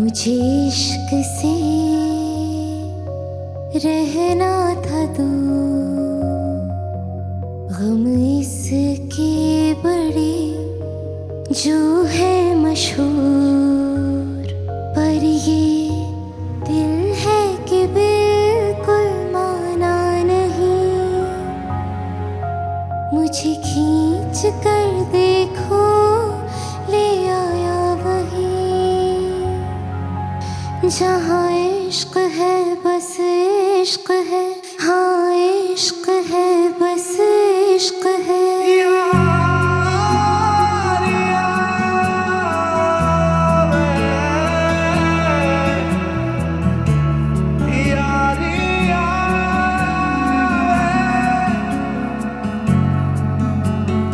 मुझे इश्क से रहना था तू। गम इसके बड़े जो है मशहूर, पर ये दिल है कि बिल्कुल माना नहीं। मुझे खींच कर देखो जहाँ इश्क है बस इश्क है। हाँ इश्क है बस इश्क है।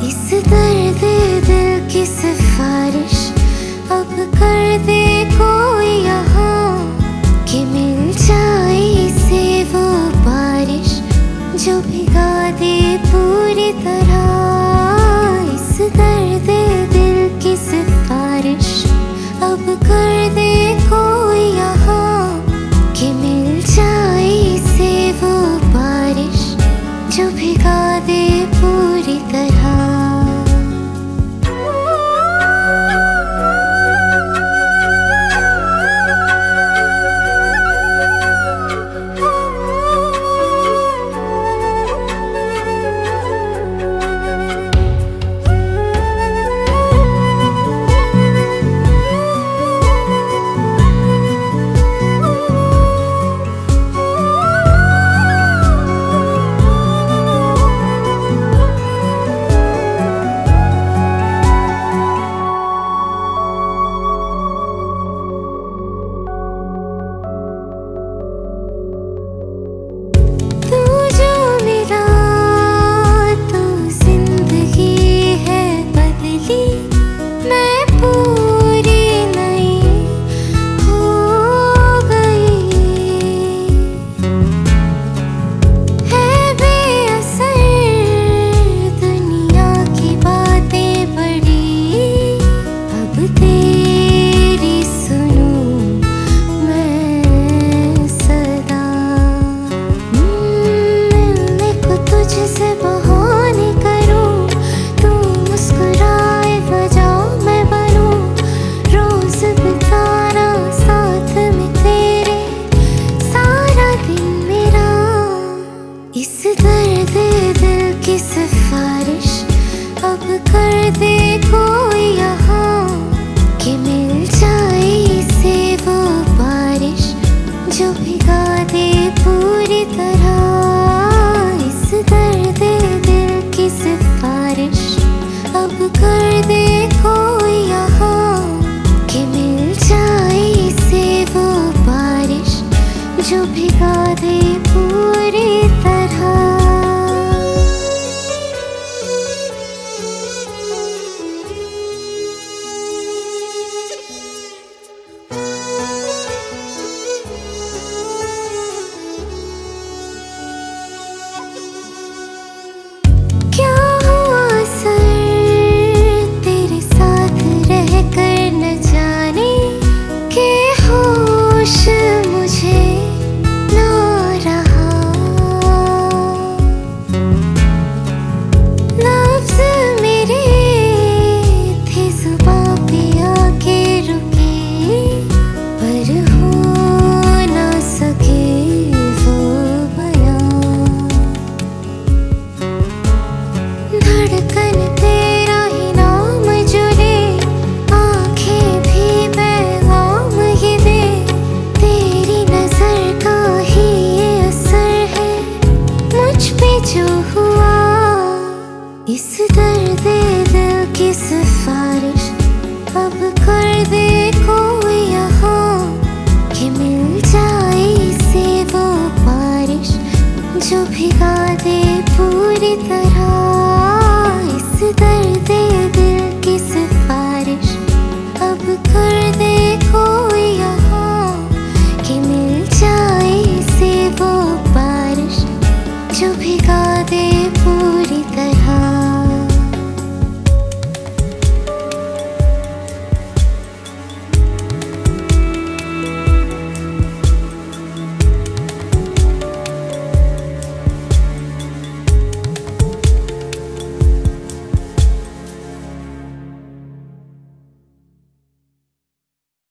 इस दर्द दिल की सिफारिश अब कर जो दे पूरी तरह इस दर्द दिल की सिफारिश। अब कर दे कोई कर यहाँ जाए वो बारिश जो भिगा दे पूरी तरह। इस अब कर यहाँ, कि मिल जाए वो बारिश जो भिगा दे पूरी जो हुआ इस दर्द दिल की सिफारिश अब कर दे